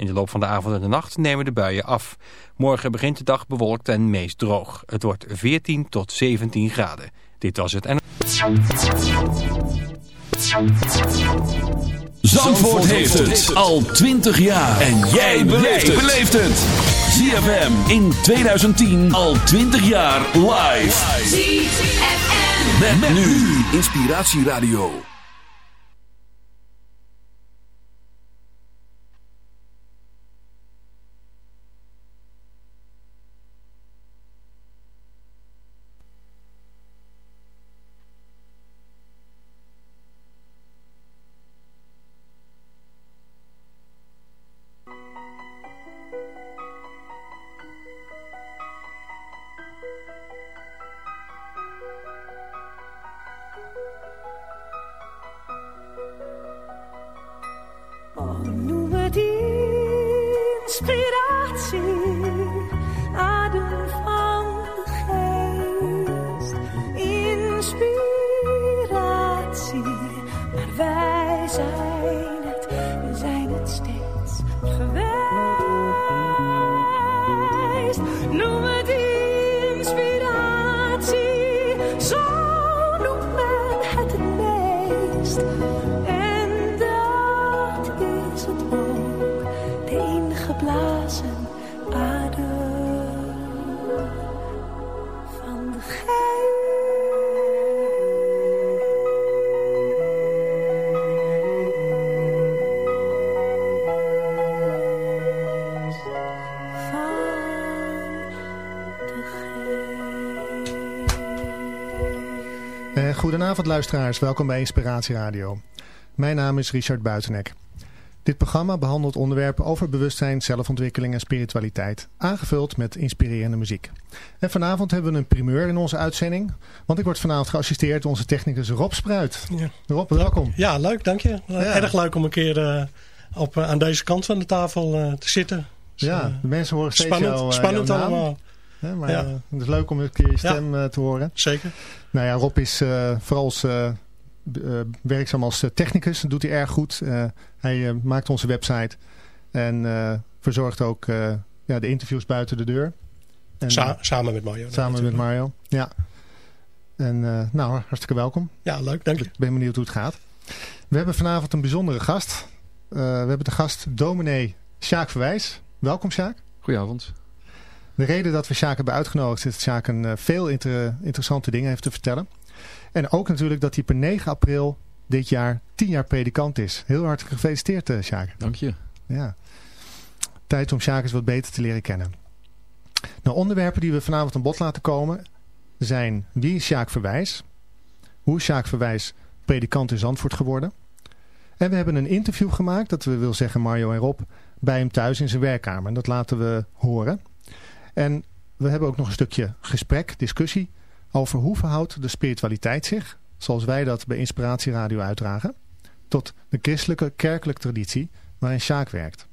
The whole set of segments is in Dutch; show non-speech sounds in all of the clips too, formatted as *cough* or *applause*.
In de loop van de avond en de nacht nemen de buien af. Morgen begint de dag bewolkt en meest droog. Het wordt 14 tot 17 graden. Dit was het en... Zandvoort heeft het al 20 jaar. En jij beleeft het. ZFM in 2010 al 20 jaar live. ZFM. Met, nu Inspiratieradio. Goedenavond luisteraars, welkom bij Inspiratie Radio. Mijn naam is Richard Buitenek. Dit programma behandelt onderwerpen over bewustzijn, zelfontwikkeling en spiritualiteit, aangevuld met inspirerende muziek. En vanavond hebben we een primeur in onze uitzending, want ik word vanavond geassisteerd door onze technicus Rob Spruit. Ja. Rob, welkom. Ja, leuk, dank je. Erg leuk om een keer uh, op, uh, aan deze kant van de tafel uh, te zitten. Dus, ja, de mensen horen steeds spannend, jouw, spannend allemaal. Maar ja. het is leuk om een keer je stem ja. te horen. Zeker. Nou ja, Rob is uh, vooral als, uh, uh, werkzaam als technicus. Dat doet hij erg goed. hij maakt onze website. En verzorgt ook ja, de interviews buiten de deur. En, Sa samen met Mario. Samen met Mario, ja. En nou, hartstikke welkom. Ja, leuk, dank je. Ik ben benieuwd hoe het gaat. We hebben vanavond een bijzondere gast. we hebben de gast dominee Sjaak Verwijs. Welkom Sjaak. Goedenavond. De reden dat we Sjaak hebben uitgenodigd is dat Sjaak een uh, veel inter interessante dingen heeft te vertellen. En ook natuurlijk dat hij per 9 april dit jaar 10 jaar predikant is. Heel hartelijk gefeliciteerd uh, Sjaak. Dank je. Ja. Tijd om Sjaak eens wat beter te leren kennen. Nou, onderwerpen die we vanavond aan bod laten komen zijn wie is Sjaak Verwijs? Hoe Sjaak Verwijs predikant in Zandvoort geworden? En we hebben een interview gemaakt, dat we wil zeggen Mario en Rob, bij hem thuis in zijn werkkamer. En dat laten we horen. En we hebben ook nog een stukje gesprek, discussie over hoe verhoudt de spiritualiteit zich, zoals wij dat bij Inspiratie Radio uitdragen, tot de christelijke kerkelijke traditie waarin Sjaak werkt.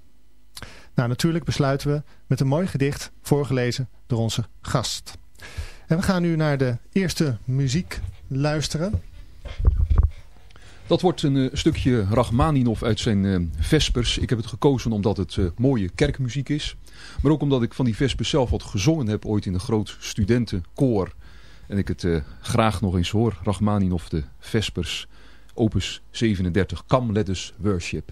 Nou, natuurlijk besluiten we met een mooi gedicht voorgelezen door onze gast. En we gaan nu naar de eerste muziek luisteren. Dat wordt een uh, stukje Rachmaninov uit zijn uh, Vespers. Ik heb het gekozen omdat het uh, mooie kerkmuziek is. Maar ook omdat ik van die Vespers zelf wat gezongen heb ooit in een groot studentenkoor. En ik het graag nog eens hoor. Rachmaninov de Vespers, opus 37, Come Let Us Worship.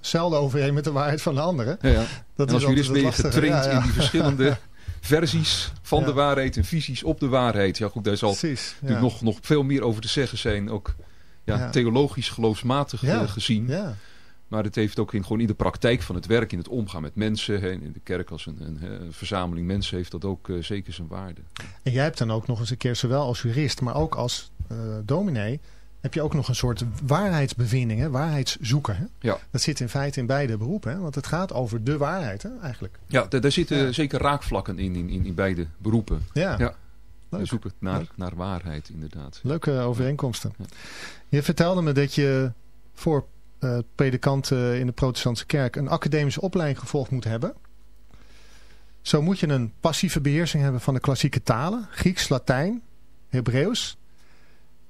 zelden overeen met de waarheid van de anderen. Ja, ja. Dat en als is jurist ben je getraind Ja, in die verschillende *laughs* versies van de waarheid en visies op de waarheid. Ja goed, daar zal Precies. natuurlijk nog, nog veel meer over te zeggen zijn. Ook ja, theologisch geloofsmatig eh, gezien. Ja. Maar het heeft ook in, gewoon in de praktijk van het werk, in het omgaan met mensen. hè, in de kerk als een, een, een verzameling mensen heeft dat ook eh, zeker zijn waarde. En jij hebt dan ook nog eens een keer, zowel als jurist, maar ook als eh, dominee, heb je ook nog een soort waarheidsbevinding, hè? waarheidszoeker. Hè? Ja. Dat zit in feite in beide beroepen, hè? want het gaat over de waarheid hè? eigenlijk. Ja, daar, zitten Ja. zeker raakvlakken in, in, in, beide beroepen. Ja, Ja. Leuk. Zoeken naar, Leuk. naar waarheid inderdaad. leuke overeenkomsten. Ja. Je vertelde me dat je voor eh predikant eh, in de protestantse kerk een academische opleiding gevolgd moet hebben. Zo moet je een passieve beheersing hebben van de klassieke talen, Grieks, Latijn, Hebreeuws.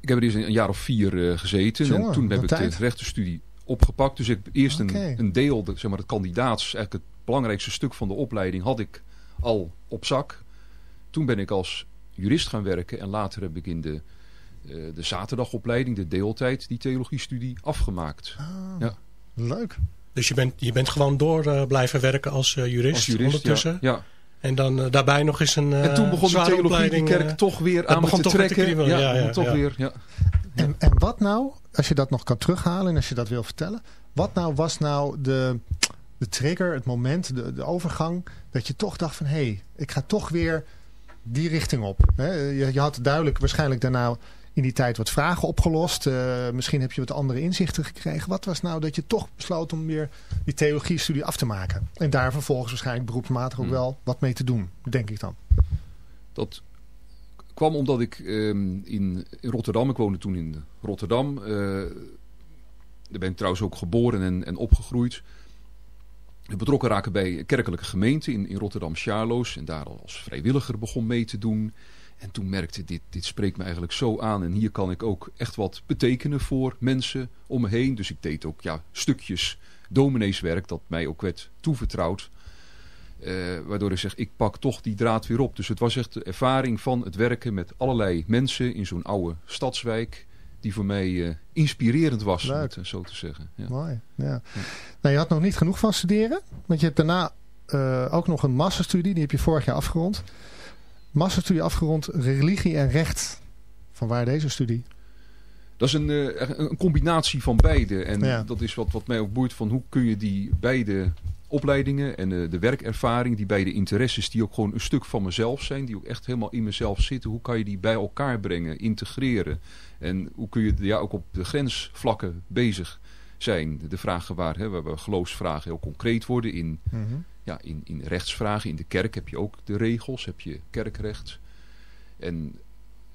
Ik heb er eerst een jaar of vier eh, gezeten Jongen, en toen heb ik tijd. de rechtenstudie opgepakt. Dus ik heb eerst een, een deel, de, zeg maar het kandidaats, eigenlijk het belangrijkste stuk van de opleiding, had ik al op zak. Toen ben ik als jurist gaan werken en later heb ik in de, eh, de zaterdagopleiding, de deeltijd, die theologiestudie afgemaakt. Ah, Ja. Leuk. Dus je bent, je bent gewoon door eh, blijven werken als eh, jurist, Als jurist, ondertussen. ja. ja. En dan eh, daarbij nog eens een eh En toen begon de theologie die kerk eh, toch weer aan begon te trekken. ja, toch ja. weer, ja. En, en wat nou, als je dat nog kan terughalen en als je dat wil vertellen. Wat nou was nou de, de trigger, het moment, de, de overgang. Dat je toch dacht van hé, hey, ik ga toch weer die richting op. Hè? Je, je had duidelijk waarschijnlijk daarna in die tijd wat vragen opgelost. Uh, misschien heb je wat andere inzichten gekregen. Wat was nou dat je toch besloot om weer die theologie-studie af te maken? En daar vervolgens waarschijnlijk beroepsmatig ook hmm. wel wat mee te doen, denk ik dan. Dat kwam omdat ik in, in, Rotterdam, ik woonde toen in Rotterdam. Uh, daar ben ik trouwens ook geboren en, en opgegroeid betrokken raken bij kerkelijke gemeenten in, in Rotterdam-Charloes. En daar als vrijwilliger begon mee te doen. En toen merkte dit, dit spreekt me eigenlijk zo aan. En hier kan ik ook echt wat betekenen voor mensen om me heen. Dus ik deed ook ja, stukjes domineeswerk dat mij ook werd toevertrouwd. Uh, waardoor ik zeg, ik pak toch die draad weer op. Dus het was echt de ervaring van het werken met allerlei mensen in zo'n oude stadswijk die voor mij uh, inspirerend was, om het uh, zo te zeggen. Ja. Mooi, ja. Nou, je had nog niet genoeg van studeren, want je hebt daarna uh, ook nog een masterstudie, die heb je vorig jaar afgerond. Masterstudie afgerond, religie en recht. Van waar deze studie? Dat is een, een combinatie van beide. En ja. dat is wat, wat mij ook boeit van hoe kun je die beide opleidingen en de, de werkervaring, die beide interesses die ook gewoon een stuk van mezelf zijn, die ook echt helemaal in mezelf zitten, hoe kan je die bij elkaar brengen, integreren? En hoe kun je ja, ook op de grensvlakken bezig zijn? De vragen waar, hè, waar we geloofsvragen heel concreet worden. In, mhm. ja, in, in rechtsvragen, in de kerk heb je ook de regels, heb je kerkrecht. En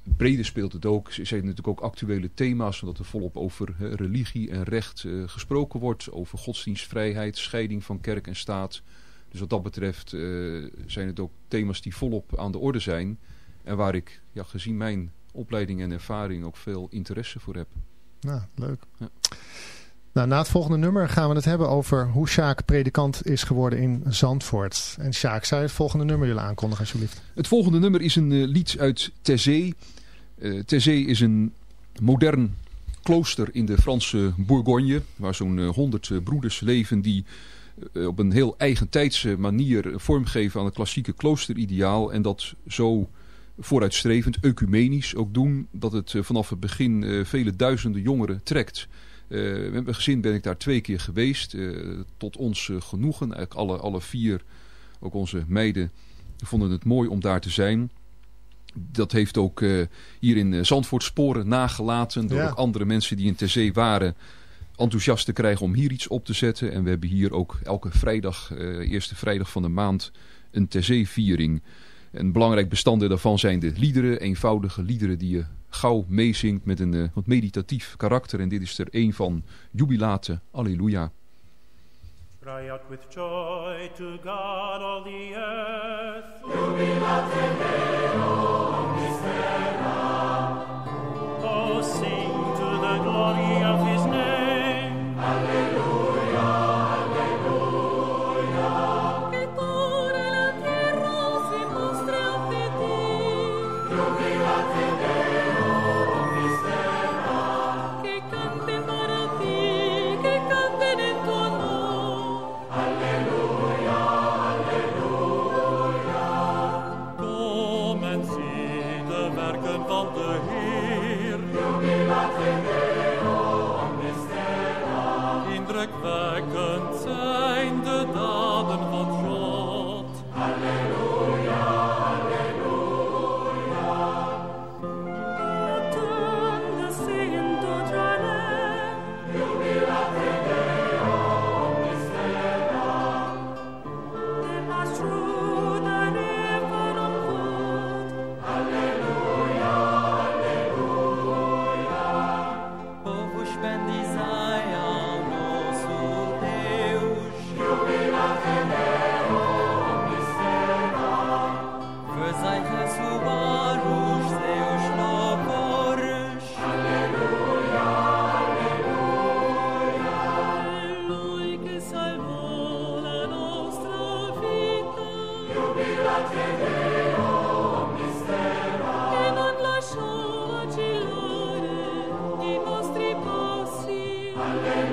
breder speelt het ook. Er zijn natuurlijk ook actuele thema's, omdat er volop over hè, religie en recht uh, gesproken wordt. Over godsdienstvrijheid, scheiding van kerk en staat. Dus wat dat betreft uh, zijn het ook thema's die volop aan de orde zijn. En waar ik, ja, gezien mijn opleiding en ervaring ook veel interesse voor heb. Nou, leuk. Ja. Nou, na het volgende nummer gaan we het hebben over hoe Sjaak predikant is geworden in Zandvoort. En Sjaak, zou je het volgende nummer willen aankondigen alsjeblieft? Het volgende nummer is een uh, lied uit Terzee. Uh, Terzee is een modern klooster in de Franse Bourgogne. Waar zo'n uh, honderd broeders leven die op een heel eigentijdse manier vormgeven aan het klassieke kloosterideaal. En dat zo vooruitstrevend, ecumenisch ook doen. Dat het eh, vanaf het begin eh, vele duizenden jongeren trekt. Uh, met mijn gezin ben ik daar twee keer geweest. Uh, tot ons genoegen. Eigenlijk alle, alle vier, ook onze meiden, vonden het mooi om daar te zijn. Dat heeft ook hier in Zandvoort sporen nagelaten. Door ook andere mensen die in Ter Zee waren enthousiast te krijgen om hier iets op te zetten. En we hebben hier ook elke vrijdag, eerste vrijdag van de maand, een Ter Zee viering. Een belangrijk bestanddeel daarvan zijn de liederen, eenvoudige liederen die je gauw meezingt met een uh, wat meditatief karakter. En dit is er een van Jubilate, Alleluia. Cry out with joy to God all the earth. Jubilate Deo, Alleluia.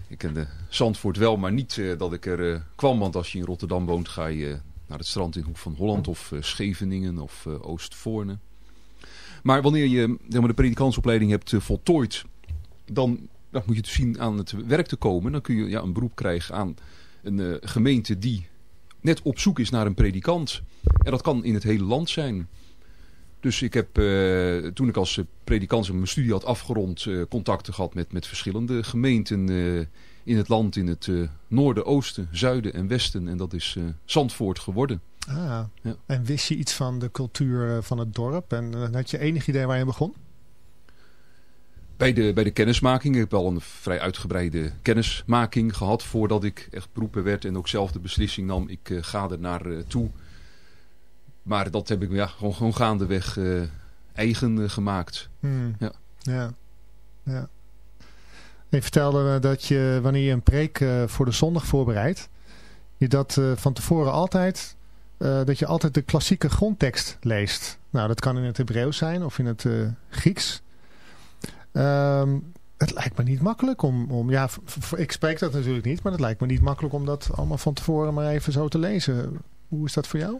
ik kende Zandvoort wel, maar niet uh, dat ik er uh, kwam. Want als je in Rotterdam woont, ga je naar het strand in Hoek van Holland of Scheveningen of Oostvoorne. Maar wanneer je zeg de predikantsopleiding hebt voltooid, dan, moet je dus zien aan het werk te komen. Dan kun je ja, een beroep krijgen aan een gemeente die net op zoek is naar een predikant. En dat kan in het hele land zijn. Dus ik heb, uh, toen ik als predikant mijn studie had afgerond, uh, contacten gehad met, met verschillende gemeenten uh, in het land. In het noorden, oosten, zuiden en westen. En dat is Zandvoort geworden. Ah, ja. En wist je iets van de cultuur van het dorp? En had je enig idee waar je begon? Bij de, bij de kennismaking. Ik heb al een vrij uitgebreide kennismaking gehad voordat ik echt beroepen werd. En ook zelf de beslissing nam, ik ga er naar toe. Maar dat heb ik ja, gewoon, gewoon gaandeweg uh, eigen uh, gemaakt. Hmm. Ja. ja. ja. Je vertelde dat je wanneer je een preek voor de zondag voorbereidt, je dat van tevoren altijd, dat je altijd de klassieke grondtekst leest. Nou, dat kan in het Hebreeuws zijn of in het Grieks. Um, het lijkt me niet makkelijk om, om ja, ik spreek dat natuurlijk niet, maar het lijkt me niet makkelijk om dat allemaal van tevoren maar even zo te lezen. Hoe is dat voor jou?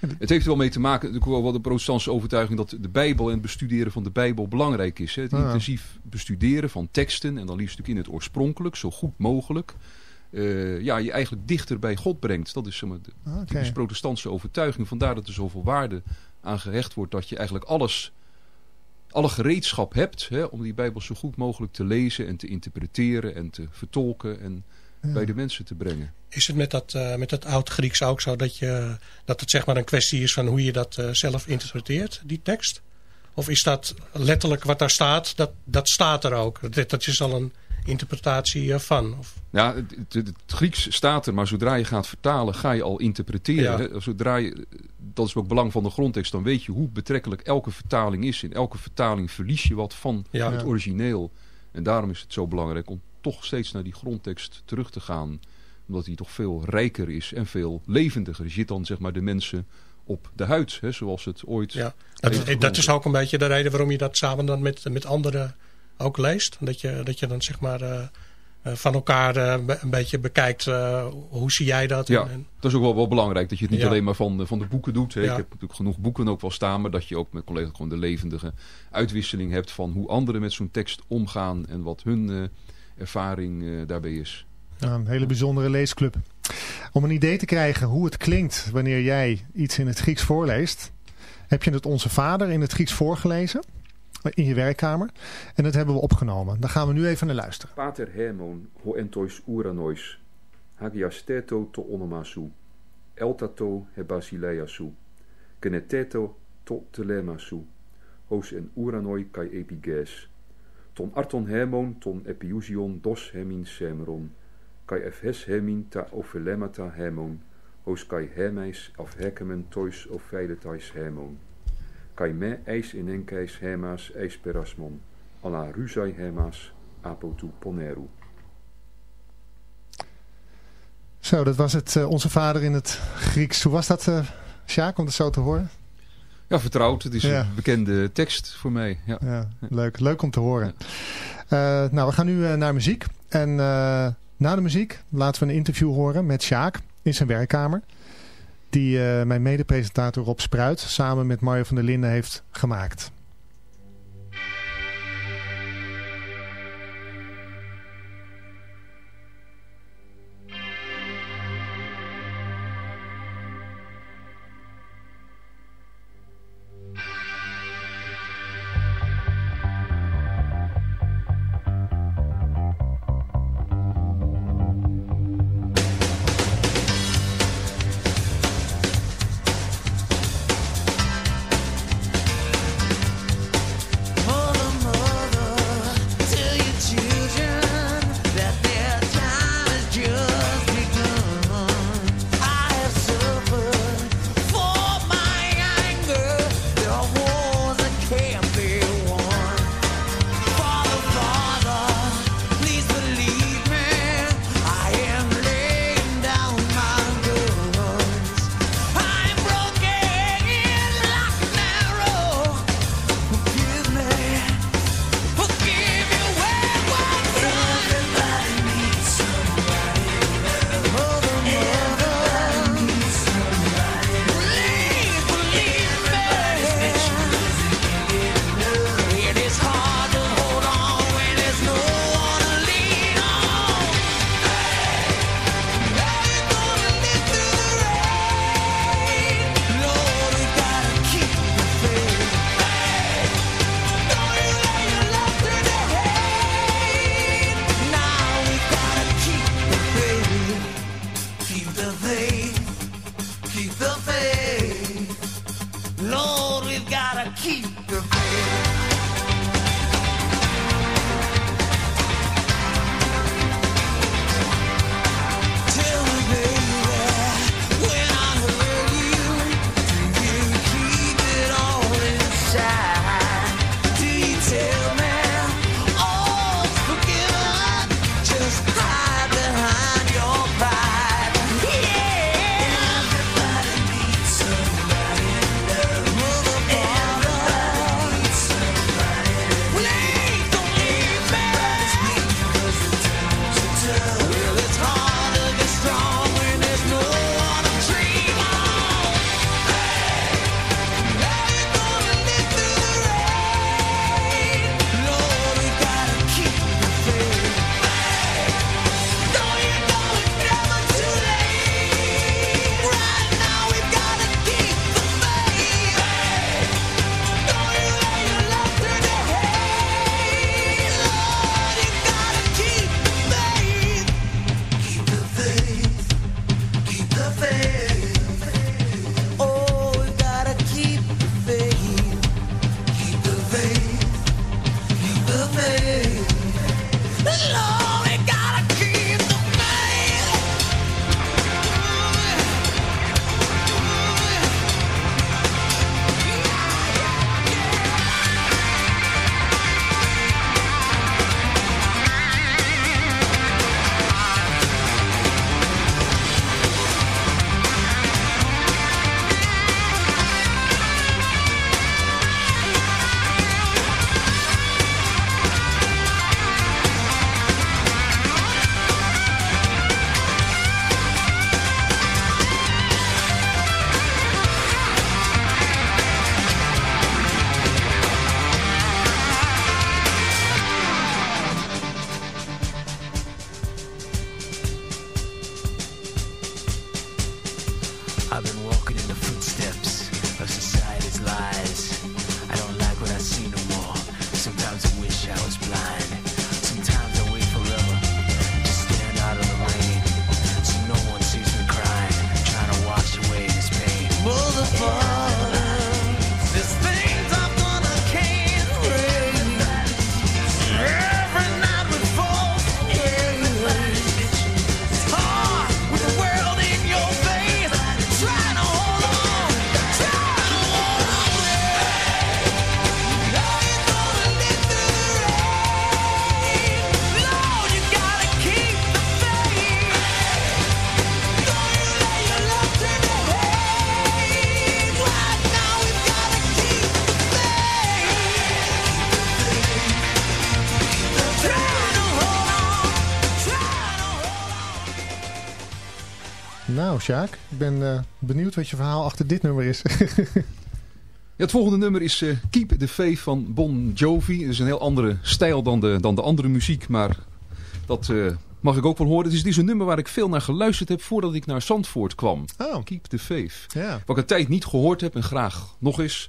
Het heeft er wel mee te maken, natuurlijk wel de protestantse overtuiging dat de Bijbel en het bestuderen van de Bijbel belangrijk is. Hè? Het intensief bestuderen van teksten en dan liefst natuurlijk in het oorspronkelijk, zo goed mogelijk. Uh, ja, je eigenlijk dichter bij God brengt. Dat is zeg maar, de okay. protestantse overtuiging. Vandaar dat er zoveel waarde aan gehecht wordt dat je eigenlijk alles, alle gereedschap hebt hè, om die Bijbel zo goed mogelijk te lezen en te interpreteren en te vertolken en bij de mensen te brengen. Is het met dat, uh, met dat oud-Grieks ook zo dat, je, dat het zeg maar een kwestie is van hoe je dat uh, zelf interpreteert, die tekst? Of is dat letterlijk wat daar staat, dat, dat staat er ook? Dat, dat is al een interpretatie van? Of? Ja, het, het, het, Grieks staat er, maar zodra je gaat vertalen ga je al interpreteren. Ja. Zodra je, dat is ook belang van de grondtekst, dan weet je hoe betrekkelijk elke vertaling is. In elke vertaling verlies je wat van ja. het origineel. En daarom is het zo belangrijk om toch steeds naar die grondtekst terug te gaan. Omdat die toch veel rijker is en veel levendiger. Je zit dan zeg maar de mensen op de huid, hè, zoals het ooit... Ja, dat, dat is ook een beetje de reden waarom je dat samen dan met, met anderen ook leest. Dat je, dat je dan zeg maar... Uh, van elkaar uh, een beetje bekijkt. Uh, hoe zie jij dat? Ja, en, dat is ook wel, wel belangrijk. Dat je het niet ja. alleen maar van, van de boeken doet. Hè. Ja. Ik heb natuurlijk genoeg boeken ook wel staan. Maar dat je ook met collega's gewoon de levendige uitwisseling hebt. Van hoe anderen met zo'n tekst omgaan. En wat hun ervaring uh, daarbij is. Ja, een hele bijzondere leesclub. Om een idee te krijgen hoe het klinkt wanneer jij iets in het Grieks voorleest, heb je het Onze Vader in het Grieks voorgelezen in je werkkamer. En dat hebben we opgenomen. Daar gaan we nu even naar luisteren. Pater Hermon ho entois uranois, hagiasteto to onomasu, eltato he basileiasu, keneteto to telemasu, hos en uranoi kai epiges, ton arton hemon ton epiousion dos hemin semeron, kai efhes hemin ta ophelemata hemon, hos kai hemeis af hekemen tois of veiletais hemon. Kai me eis in enkais hemas eis perasmon, alla rusai hemas apotu poneru. Zo, dat was het. Uh, onze vader in het Grieks. Hoe was dat, uh, Sjaak, om het zo te horen? Ja, vertrouwd. Het is een bekende tekst voor mij. Ja. ja leuk. leuk om te horen. Uh, nou, we gaan nu naar muziek. En na de muziek laten we een interview horen met Sjaak in zijn werkkamer. Die mijn mede-presentator Rob Spruit samen met Mario van der Linden heeft gemaakt. Nou, Sjaak, ik ben uh, benieuwd wat je verhaal achter dit nummer is. *laughs* Ja, het volgende nummer is uh, Keep the Faith van Bon Jovi. Het is een heel andere stijl dan de, dan de andere muziek, maar dat uh, mag ik ook wel horen. Het is, het is een nummer waar ik veel naar geluisterd heb voordat ik naar Zandvoort kwam. Oh. Keep the Faith. Ja. Wat ik een tijd niet gehoord heb en graag nog eens.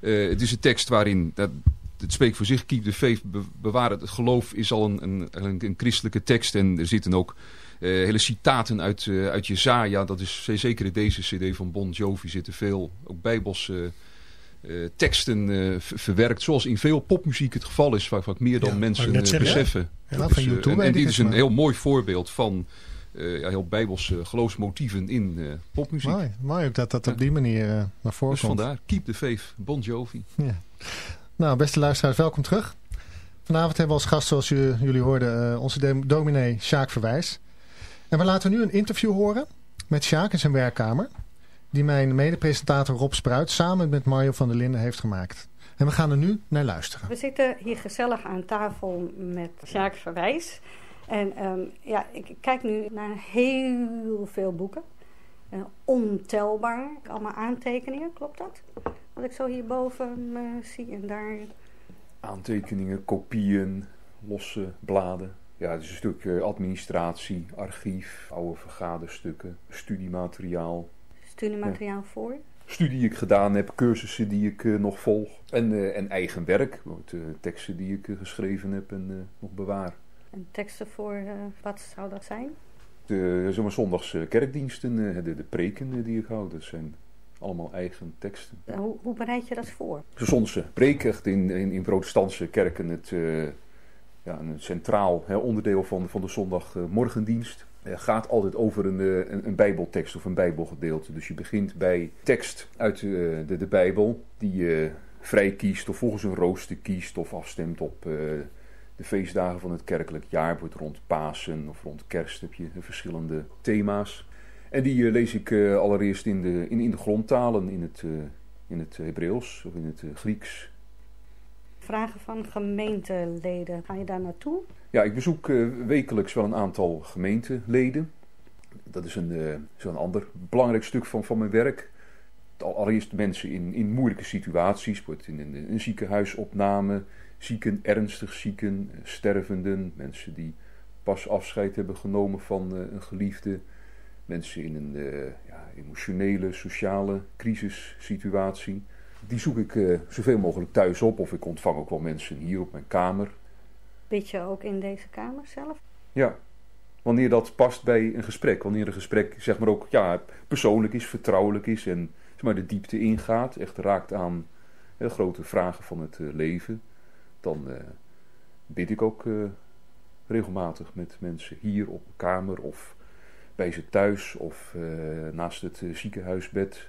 Het is een tekst waarin, dat, het spreekt voor zich, Keep the Faith, be bewaren het geloof is al een, een, een, een christelijke tekst. En er zitten ook uh, hele citaten uit, uh, uit Jezaja. Dat is zeker in deze cd van Bon Jovi zitten veel, ook bijbelse... Uh, teksten verwerkt, zoals in veel popmuziek het geval is, vaak, vaak meer dan ja, mensen beseffen. Ja, ja. Dus, YouTube, en, en dit is een heel mooi voorbeeld van ja, heel bijbelse geloofsmotieven in popmuziek. Mooi, mooi ook dat dat op die manier naar voren dus komt. vandaar, Keep the Faith, Bon Jovi. Ja. Nou, beste luisteraars, welkom terug. Vanavond hebben we als gast, zoals jullie hoorden, onze dominee Sjaak Verwijs. En we laten nu een interview horen met Sjaak in zijn werkkamer die mijn medepresentator Rob Spruit samen met Mario van der Linden heeft gemaakt. En we gaan er nu naar luisteren. We zitten hier gezellig aan tafel met Sjaak Verwijs. En um, ja, ik kijk nu naar heel veel boeken. Uh, ontelbaar. Allemaal aantekeningen, klopt dat? Wat ik zo hierboven uh, zie en daar... Aantekeningen, kopieën, losse bladen. Ja, het is een stuk uh, administratie, archief, oude vergaderstukken, studiemateriaal, studiemateriaal ja. voor? Studie die ik gedaan heb, cursussen die ik uh, nog volg. En, uh, en eigen werk, uh, teksten die ik geschreven heb en nog bewaar. En teksten voor, wat zou dat zijn? De zomaar zondags kerkdiensten, de, de preken die ik hou, dat zijn allemaal eigen teksten. Hoe, hoe bereid je dat voor? De zondse preek, echt in, in, in protestantse kerken het, ja, een centraal hè, onderdeel van, van de zondagmorgendienst gaat altijd over een, een, een, bijbeltekst of een bijbelgedeelte. Dus je begint bij tekst uit de, de, de bijbel die je vrij kiest of volgens een rooster kiest of afstemt op de feestdagen van het kerkelijk jaar. Wordt rond Pasen of rond kerst heb je verschillende thema's. En die lees ik allereerst in de, in, in de grondtalen, in het, in het Hebreeuws of in het Grieks. Vragen van gemeenteleden, ga je daar naartoe? Ja, ik bezoek uh, wekelijks wel een aantal gemeenteleden. Dat is een, uh, zo'n ander belangrijk stuk van, van mijn werk. Allereerst mensen in, in moeilijke situaties, in een, een ziekenhuisopname, zieken, ernstig zieken, stervenden, mensen die pas afscheid hebben genomen van een geliefde, mensen in een ja, emotionele, sociale crisissituatie. Die zoek ik zoveel mogelijk thuis op of ik ontvang ook wel mensen hier op mijn kamer. Bid je ook in deze kamer zelf? Ja, wanneer dat past bij een gesprek. Wanneer een gesprek zeg maar ook ja, persoonlijk is, vertrouwelijk is en zeg maar, de diepte ingaat. Echt raakt aan hè, grote vragen van het uh, leven. Dan uh, bid ik ook regelmatig met mensen hier op de kamer of bij ze thuis of naast het ziekenhuisbed.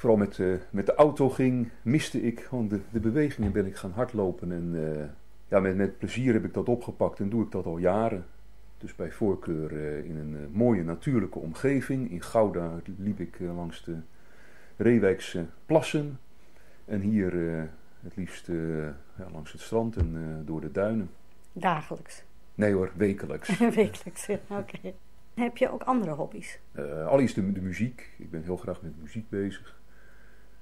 vooral met, met de auto ging, miste ik gewoon de, de beweging en ben ik gaan hardlopen. En ja, met, met plezier heb ik dat opgepakt en doe ik dat al jaren. Dus bij voorkeur uh, in een uh, mooie natuurlijke omgeving. In Gouda liep ik uh, langs de Reewijkse plassen. En hier het liefst ja, langs het strand en door de duinen. Dagelijks? Nee hoor, wekelijks. *laughs* wekelijks, ja, oké. Okay. Heb je ook andere hobby's? allereerst de, de, muziek. Ik ben heel graag met muziek bezig.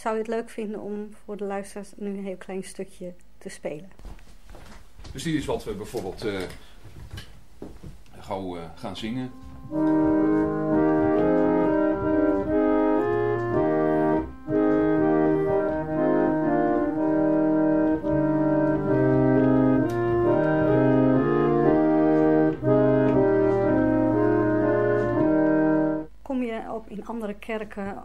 zou je het leuk vinden om voor de luisteraars nu een heel klein stukje te spelen. Dus dit is wat we bijvoorbeeld uh, gauw eh, gaan zingen. Kom je ook in andere kerken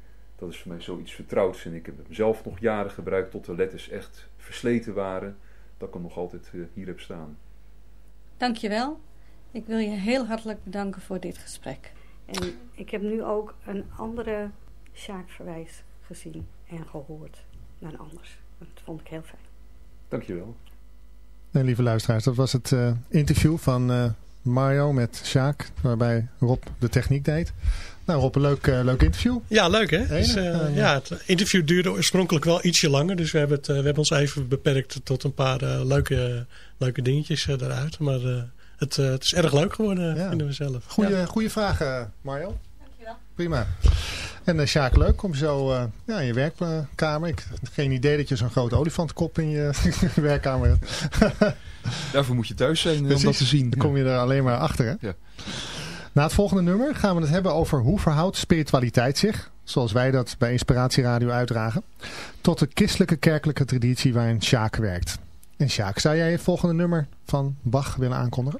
dat is voor mij zoiets vertrouwds. En ik heb hem zelf nog jaren gebruikt tot de letters echt versleten waren. Dat ik hem nog altijd hier heb staan. Dankjewel. Ik wil je heel hartelijk bedanken voor dit gesprek. En ik heb nu ook een andere Sjaak Verwijs gezien en gehoord dan anders. Dat vond ik heel fijn. Dankjewel. En lieve luisteraars, dat was het uh, interview van uh, Mario met Sjaak, waarbij Rob de techniek deed. Nou Rob, een leuk, uh, leuk interview. Ja, leuk hè? Dus, ja, het interview duurde oorspronkelijk wel ietsje langer, dus we hebben, het, we hebben ons even beperkt tot een paar leuke, leuke dingetjes eruit. Maar het, het is erg leuk geworden, ja. vinden we zelf. Goeie, ja. goeie vragen, Mario. Dankjewel. Prima. En uh, Sjaak, leuk om zo uh, ja, in je werkkamer. Ik had geen idee dat je zo'n grote olifantkop in je *laughs* werkkamer hebt. Daarvoor moet je thuis zijn Precies. om dat te zien. Dan kom je er alleen maar achter. Hè? Ja. Na het volgende nummer gaan we het hebben over hoe verhoudt spiritualiteit zich, zoals wij dat bij Inspiratieradio uitdragen, tot de christelijke kerkelijke traditie waarin Sjaak werkt. En Sjaak, zou jij het volgende nummer van Bach willen aankondigen?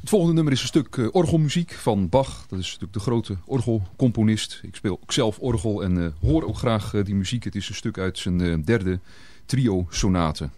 Het volgende nummer is een stuk uh, orgelmuziek van Bach. Dat is natuurlijk de grote orgelcomponist. Ik speel ook zelf orgel en uh, hoor ook graag uh, die muziek. Het is een stuk uit zijn derde trio-sonate.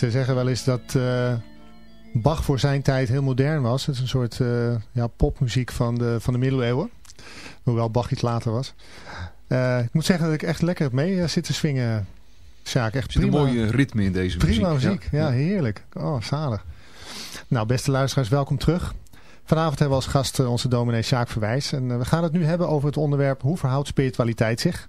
Ze zeggen wel eens dat uh, Bach voor zijn tijd heel modern was. Het is een soort uh, ja, popmuziek van de, van de middeleeuwen. Hoewel Bach iets later was. Uh, ik moet zeggen dat ik echt lekker heb mee zitten swingen. Sjaak, echt prima. een mooie ritme in deze muziek. Prima muziek, ja, ja, heerlijk. Oh, zalig. Nou, beste luisteraars, welkom terug. Vanavond hebben we als gast onze dominee Sjaak Verwijs. En we gaan het nu hebben over het onderwerp hoe verhoudt spiritualiteit zich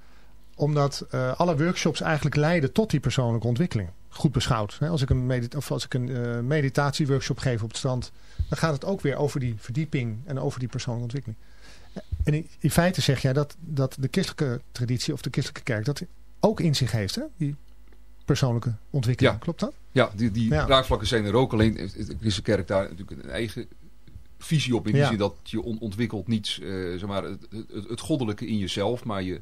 omdat uh, alle workshops eigenlijk leiden tot die persoonlijke ontwikkeling. Goed beschouwd. Hè? Als ik een, medit of als ik een uh, meditatieworkshop geef op het strand. Dan gaat het ook weer over die verdieping en over die persoonlijke ontwikkeling. En in, in feite zeg jij dat, dat de christelijke traditie of de christelijke kerk dat ook in zich heeft. Hè? Die persoonlijke ontwikkeling. Klopt dat? Ja, die, die raakvlakken zijn er ook. Alleen de christelijke kerk daar natuurlijk een eigen visie op. In die zin dat je ontwikkelt niet uh, zeg maar, het, het, het, goddelijke in jezelf. Maar je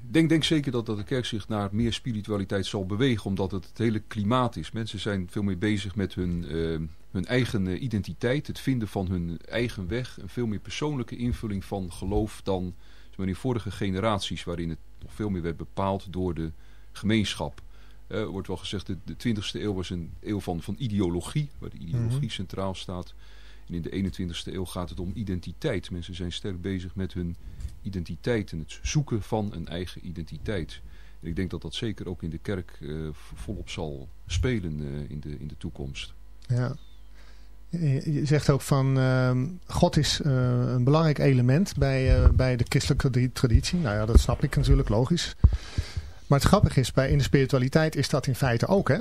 denk, denk zeker dat, dat de kerk zich naar meer spiritualiteit zal bewegen, omdat het het hele klimaat is. Mensen zijn veel meer bezig met hun, eh, hun eigen eh, identiteit, het vinden van hun eigen weg. Een veel meer persoonlijke invulling van geloof dan maar, in vorige generaties, waarin het nog veel meer werd bepaald door de gemeenschap. Eh, Er wordt wel gezegd, de, de 20e eeuw was een eeuw van, van ideologie, waar de ideologie Mhm. centraal staat. En in de 21e eeuw gaat het om identiteit. Mensen zijn sterk bezig met hun identiteit en het zoeken van een eigen identiteit. En ik denk dat dat zeker ook in de kerk eh, volop zal spelen eh, in, de, in de toekomst. Ja. Je zegt ook van ehm, God is eh, een belangrijk element bij, bij de christelijke tradi- traditie. Nou ja, dat snap ik natuurlijk, logisch. Maar het grappige is, bij, in de spiritualiteit is dat in feite ook. Hè?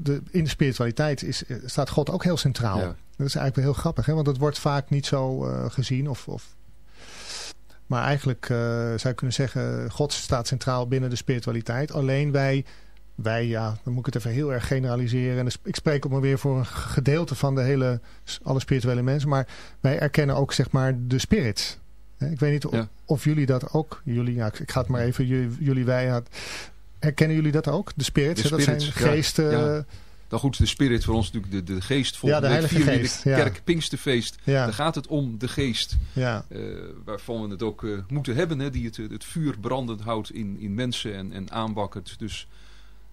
De, in de spiritualiteit is, staat God ook heel centraal. Ja. Dat is eigenlijk wel heel grappig, hè? want dat wordt vaak niet zo eh, gezien. Of, of... Maar eigenlijk eh, zou je kunnen zeggen, God staat centraal binnen de spiritualiteit. Alleen wij, wij ja, dan moet ik het even heel erg generaliseren. En ik spreek ook maar weer voor een gedeelte van de hele, alle spirituele mensen. Maar wij erkennen ook zeg maar de spirits. Ik weet niet of, Ja. of jullie dat ook, jullie, ja, ik, ga het maar even, jullie, wij, herkennen jullie dat ook? De spirits, De hè? dat zijn spirits, geesten... Ja. Dan goed, de spirit voor ons natuurlijk de, de geest. Ja, de Heilige vieren we in Geest, de ja. kerk Pinksterfeest. Ja, Daar gaat het om de geest. ja, eh, waarvan we het ook eh, moeten hebben. Hè, die het, het vuur brandend houdt in, in mensen en, en aanwakkert. Dus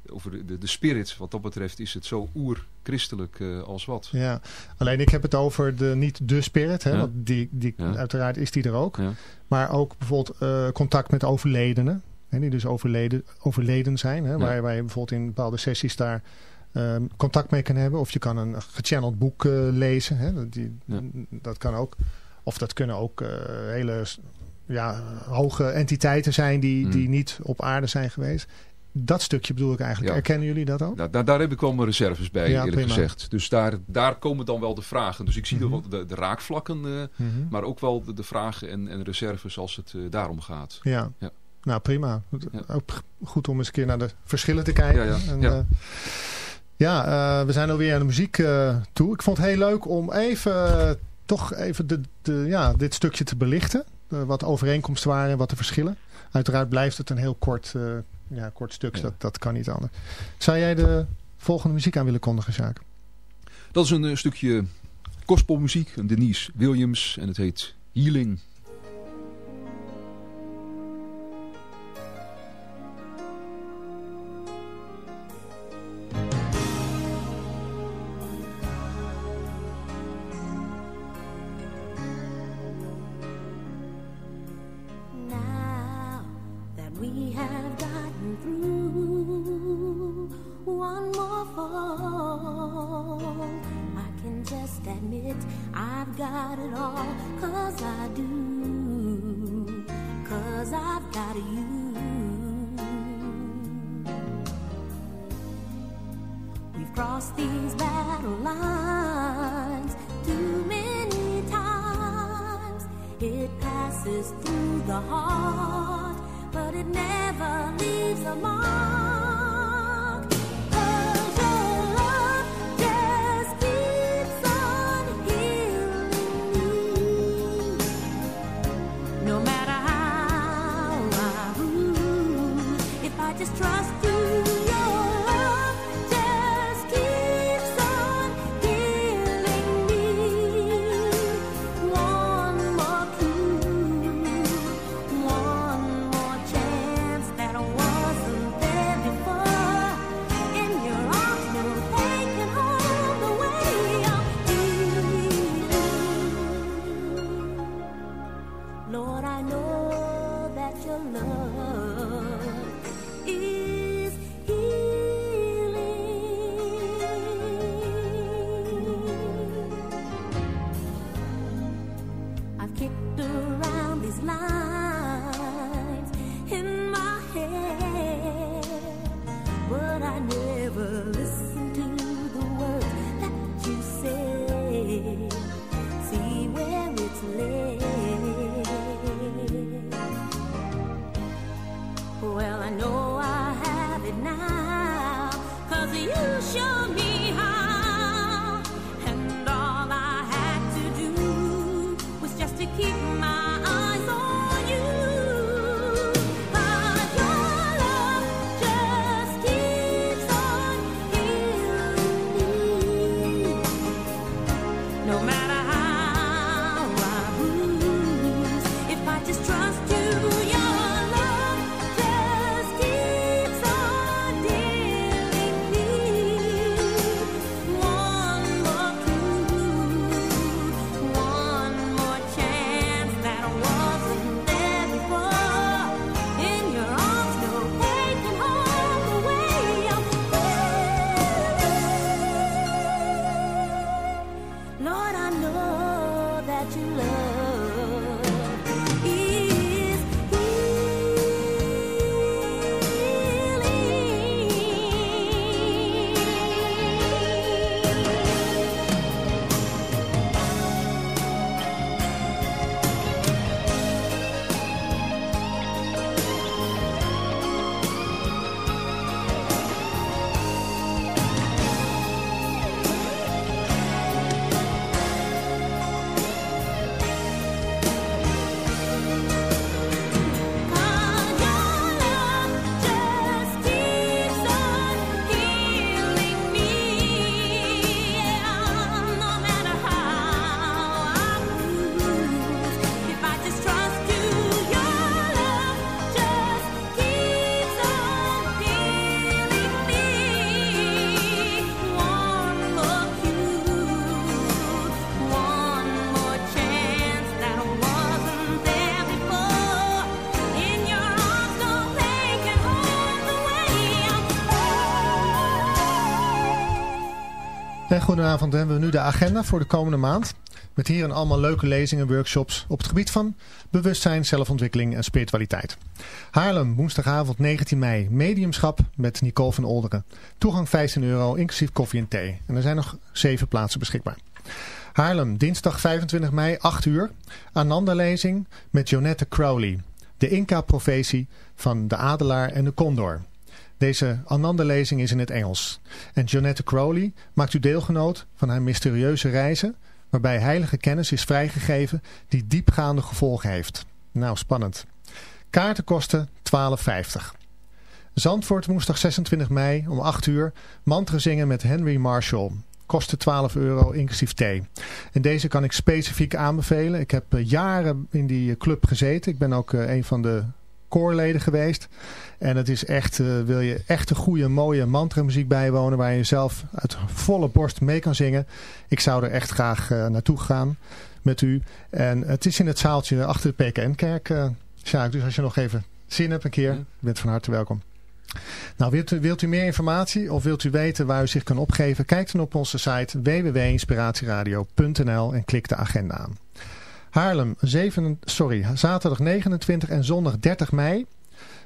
over de, de, de spirit wat dat betreft is het zo oer-christelijk eh, als wat. ja. Alleen ik heb het over de, niet de spirit, hè, Ja. want die, die, Ja. uiteraard is die er ook. Ja. Maar ook bijvoorbeeld eh, contact met overledenen. Hè, die dus overleden, overleden zijn. Hè, waar, waar je bijvoorbeeld in bepaalde sessies daar ehm, contact mee kan hebben. Of je kan een gechanneld boek eh, lezen. Hè, dat die, Ja. Dat kan ook. Of dat kunnen ook eh, hele ja, hoge entiteiten zijn die, Mm. die niet op aarde zijn geweest. Dat stukje bedoel ik eigenlijk. Ja. Erkennen jullie dat ook? Nou, daar, daar heb ik wel mijn reserves bij, Ja, eerlijk prima. gezegd. Dus daar, daar komen dan wel de vragen. Dus ik zie Mhm. wel de, de raakvlakken, eh, Mhm. maar ook wel de, de vragen en, en reserves als het eh, daarom gaat. Ja. Ja. nou prima. Ook goed om eens een keer naar de verschillen te kijken. En, Ja. Ja, eh, we zijn alweer aan de muziek eh, toe. Ik vond het heel leuk om even, eh, toch even de, de, ja, dit stukje te belichten. Wat de overeenkomsten waren en wat de verschillen. Uiteraard blijft het een heel kort, ja, kort stuk. Ja. Dat, dat kan niet anders. Zou jij de volgende muziek aan willen kondigen, Sjaak? Dat is een stukje gospelmuziek, een Denise Williams, en het heet Healing. It all. Cause I do. Cause I've got you. We've crossed these battle lines too many times. It passes through the heart, but it never leaves a mark. Goedenavond, hebben we nu de agenda voor de komende maand. Met hierin allemaal leuke lezingen en workshops op het gebied van bewustzijn, zelfontwikkeling en spiritualiteit. Haarlem, woensdagavond 19 mei, mediumschap met Nicole van Olderen. Toegang 15 euro, inclusief koffie en thee. En er zijn nog 7 plaatsen beschikbaar. Haarlem, dinsdag 25 mei, 8 uur. Ananda-lezing met Jonette Crowley. De Inca-profetie van de adelaar en de condor. Deze Ananda-lezing is in het Engels. En Jonette Crowley maakt u deelgenoot van haar mysterieuze reizen... waarbij heilige kennis is vrijgegeven die diepgaande gevolgen heeft. Nou, spannend. Kaarten kosten 12,50. Zandvoort woensdag 26 mei om 8 uur. Mantra zingen met Henry Marshall. Kosten 12 euro inclusief thee. En deze kan ik specifiek aanbevelen. Ik heb eh, jaren in die eh, club gezeten. Ik ben ook eh, een van de koorleden geweest. En het is echt, eh, wil je echt een goede, mooie mantramuziek bijwonen waar je zelf uit volle borst mee kan zingen. Ik zou er echt graag eh, naartoe gaan met u. En het is in het zaaltje achter de PKN-kerk, eh Sjaak. Dus als je nog even zin hebt een keer, bent van harte welkom. Nou, wilt u, wilt u meer informatie of wilt u weten waar u zich kan opgeven? Kijk dan op onze site www.inspiratieradio.nl en klik de agenda aan. Haarlem, 7, sorry, zaterdag 29 en zondag 30 mei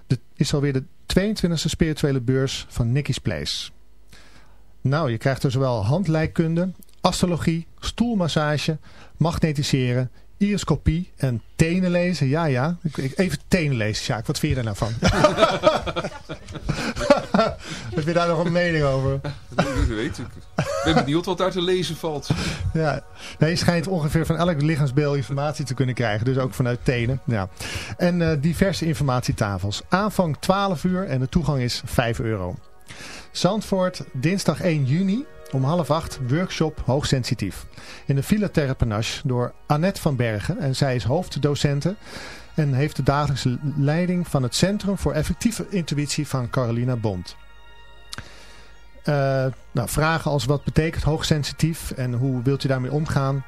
de, is alweer de 22e spirituele beurs van Nicky's Place. Nou, je krijgt er zowel handlijkkunde, astrologie, stoelmassage, magnetiseren, iriscopie en tenen lezen. Ja, ja. Ik- ik- Even tenen lezen, Sjaak. Wat vind je daar nou van? *laughs* Heb je daar nog een mening over? Dat weet ik. Ik ben benieuwd wat daar te lezen valt. Ja, nee, je schijnt ongeveer van elk lichaamsbeeld informatie te kunnen krijgen. Dus ook vanuit tenen. Ja. En eh, diverse informatietafels. Aanvang 12 uur en de toegang is 5 euro. Zandvoort, dinsdag 1 juni om half acht, workshop hoogsensitief. In de Villa Terrepenage door Annette van Bergen. En zij is hoofddocente en heeft de dagelijkse leiding van het Centrum voor Effectieve Intuïtie van Carolina Bond. Eh, nou, vragen als wat betekent hoogsensitief en hoe wilt u daarmee omgaan?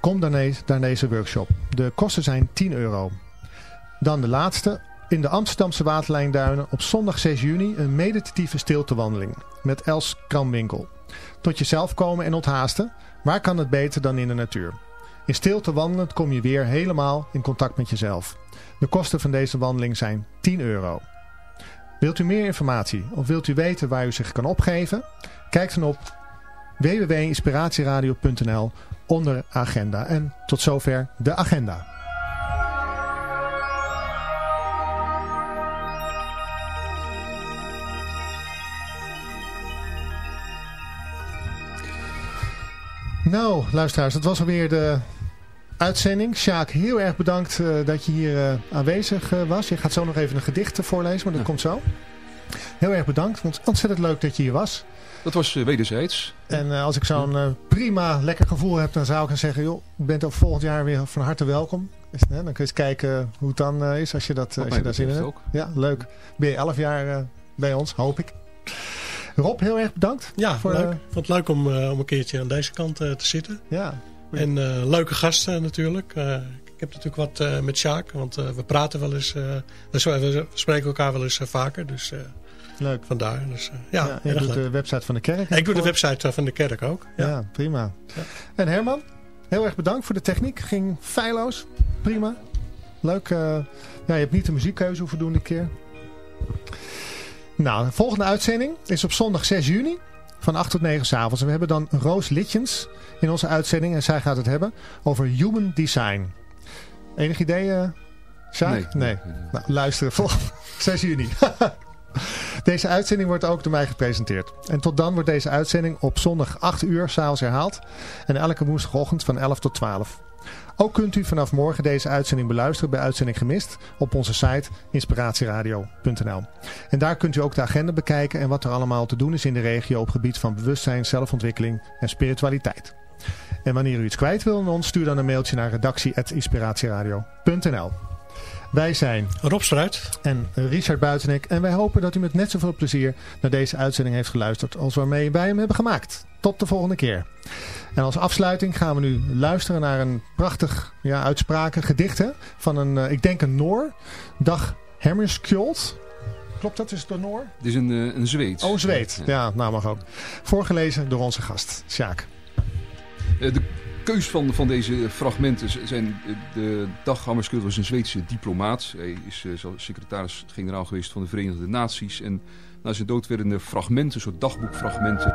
Kom eens naar deze workshop. De kosten zijn 10 euro. Dan de laatste. In de Amsterdamse Waterlijnduinen op zondag 6 juni een meditatieve stiltewandeling met Els Kramwinkel. Tot jezelf komen en onthaasten. Waar kan het beter dan in de natuur? In stilte wandelend kom je weer helemaal in contact met jezelf. De kosten van deze wandeling zijn 10 euro. Wilt u meer informatie of wilt u weten waar u zich kan opgeven? Kijk dan op www.inspiratieradio.nl onder agenda. En tot zover de agenda. Nou, luisteraars, dat was alweer de uitzending. Sjaak, heel erg bedankt eh, dat je hier eh, aanwezig eh, was. Je gaat zo nog even een gedicht voorlezen, maar dat Ja. komt zo. Heel erg bedankt, vond ontzettend leuk dat je hier was. Dat was wederzijds. En als ik zo'n prima, lekker gevoel heb, dan zou ik dan zeggen, joh, je bent ook volgend jaar weer van harte welkom. Is- hè, dan kun je eens kijken hoe het dan is als je, dat, Wat als je daar zin in hebt. ook. Ja, leuk. Ben je elf jaar bij ons, hoop ik. Rob, heel erg bedankt. Ja, Voor, leuk. eh, Ik vond het leuk om, eh, om een keertje aan deze kant eh, te zitten. Ja, En leuke gasten natuurlijk. Ik heb natuurlijk wat met Sjaak, want we praten wel eens. we, spreken elkaar wel eens vaker, dus leuk. vandaar. Dus, ja, je doet leuk. de website van de kerk. Ik doe de website van de kerk ook. Ja, Ja. prima. Ja. En Herman? heel erg bedankt voor de techniek. Ging feilloos. Prima. Leuk. ja, je hebt niet de muziekkeuze hoeven doen dit keer. Nou, de volgende uitzending is op zondag 6 juni. Van 8 tot 9 s'avonds. En we hebben dan Roos Litjens in onze uitzending. En zij gaat het hebben over human design. Enig idee, eh Sjaak? Nee. Nou, luisteren volgende *laughs* 6 juni. *laughs* Deze uitzending wordt ook door mij gepresenteerd. En tot dan wordt deze uitzending op zondag 8 uur s'avonds herhaald. En elke woensdagochtend van 11 tot 12. Ook kunt u vanaf morgen deze uitzending beluisteren bij Uitzending Gemist op onze site inspiratieradio.nl. En daar kunt u ook de agenda bekijken en wat er allemaal te doen is in de regio op gebied van bewustzijn, zelfontwikkeling en spiritualiteit. En wanneer u iets kwijt wil aan ons, stuur dan een mailtje naar redactie.inspiratieradio.nl. Wij zijn Rob Struit. en Richard Buitenek. En wij hopen dat u met net zoveel plezier naar deze uitzending heeft geluisterd als waarmee wij hem hebben gemaakt. Tot de volgende keer. En als afsluiting gaan we nu luisteren naar een prachtig ja, uitspraken, gedicht hè, van een, eh, ik denk een Noor, Dag Hammarskjöld. Klopt dat? Is het een Noor? Het is een, eh, een Zweed. Oh, Zweed. Ja, nou mag ook. Voorgelezen door onze gast, Sjaak. Eh, de keus van, van deze fragmenten zijn... eh, De Dag Hammarskjöld was een Zweedse diplomaat. Hij is eh, secretaris-generaal geweest van de Verenigde Naties. En na zijn dood werden er fragmenten, soort dagboekfragmenten...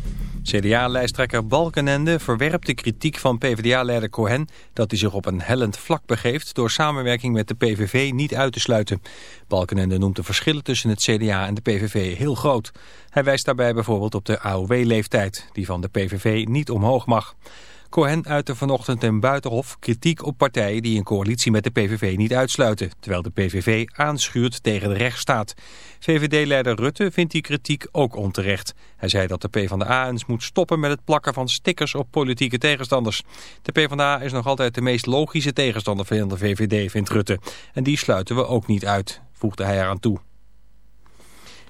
CDA-lijsttrekker Balkenende verwerpt de kritiek van PvdA-leider Cohen... dat hij zich op een hellend vlak begeeft... door samenwerking met de PVV niet uit te sluiten. Balkenende noemt de verschillen tussen het CDA en de PVV heel groot. Hij wijst daarbij bijvoorbeeld op de AOW-leeftijd... die van de PVV niet omhoog mag. Cohen uitte vanochtend in Buitenhof kritiek op partijen die een coalitie met de PVV niet uitsluiten, terwijl de PVV aanschuurt tegen de rechtsstaat. VVD-leider Rutte vindt die kritiek ook onterecht. Hij zei dat de PvdA eens moet stoppen met het plakken van stickers op politieke tegenstanders. De PvdA is nog altijd de meest logische tegenstander van de VVD, vindt Rutte. En die sluiten we ook niet uit, voegde hij eraan toe.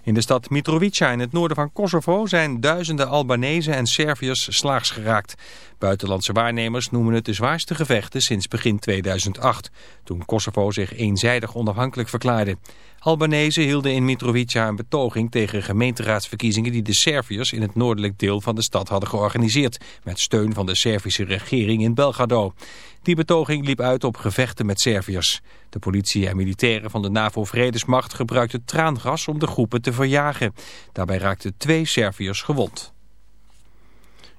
In de stad Mitrovica in het noorden van Kosovo zijn duizenden Albanese en Serviërs slaags geraakt. Buitenlandse waarnemers noemen het de zwaarste gevechten sinds begin 2008, toen Kosovo zich eenzijdig onafhankelijk verklaarde. Albanese hielden in Mitrovica een betoging tegen gemeenteraadsverkiezingen die de Serviërs in het noordelijk deel van de stad hadden georganiseerd, met steun van de Servische regering in Belgrado. Die betoging liep uit op gevechten met Serviërs. De politie en militairen van de NAVO-vredesmacht gebruikten traangas om de groepen te verjagen. Daarbij raakten twee Serviërs gewond.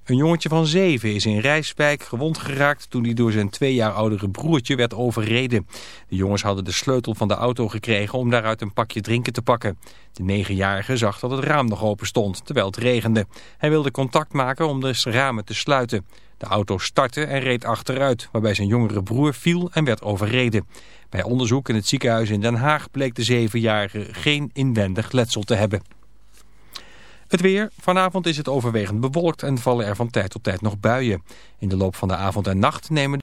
Een jongetje van zeven is in Rijswijk gewond geraakt toen hij door zijn twee jaar oudere broertje werd overreden. De jongens hadden de sleutel van de auto gekregen om daaruit een pakje drinken te pakken. De negenjarige zag dat het raam nog open stond, terwijl het regende. Hij wilde contact maken om de ramen te sluiten. De auto startte en reed achteruit, waarbij zijn jongere broer viel en werd overreden. Bij onderzoek in het ziekenhuis in Den Haag bleek de zevenjarige geen inwendig letsel te hebben. Het weer. Vanavond is het overwegend bewolkt en vallen er van tijd tot tijd nog buien. In de loop van de avond en nacht nemen